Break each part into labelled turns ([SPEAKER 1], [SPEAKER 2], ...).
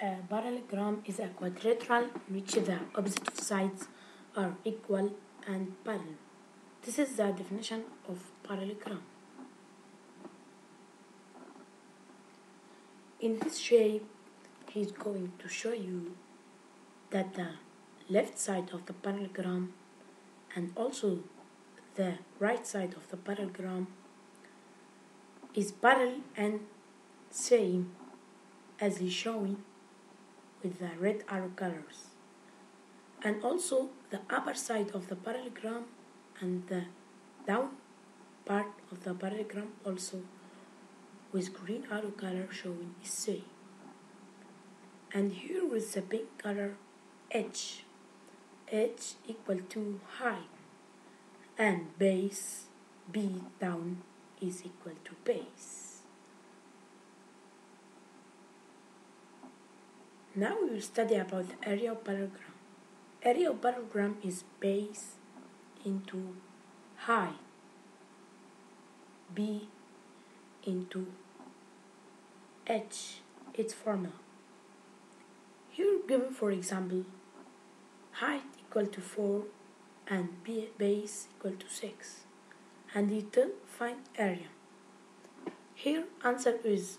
[SPEAKER 1] A parallelogram is a quadrilateral which the opposite sides are equal and parallel. This is the definition of parallelogram. In this shape, he is going to show you that the left side of the parallelogram and also the right side of the parallelogram is parallel and same as he's showing with the red arrow colors. And also the upper side of the parallelogram and the down part of the parallelogram also with green arrow color showing is same. And here with the pink color h. H equal to height and base b down is equal to base Now we will study about area of parallelogram. Area of parallelogram is base into height, b into h, its formula. Here given for example, height equal to 4 and base equal to 6 and you tell find area. Here answer is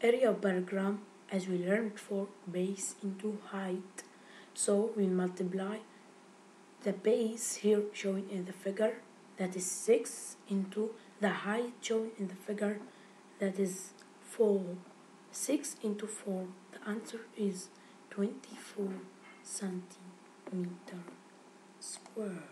[SPEAKER 1] area of parallelogram as we learned before base into height. So we multiply the base here shown in the figure that is 6 into the height shown in the figure that is 4 6 into 4 the answer is 24 centimeter square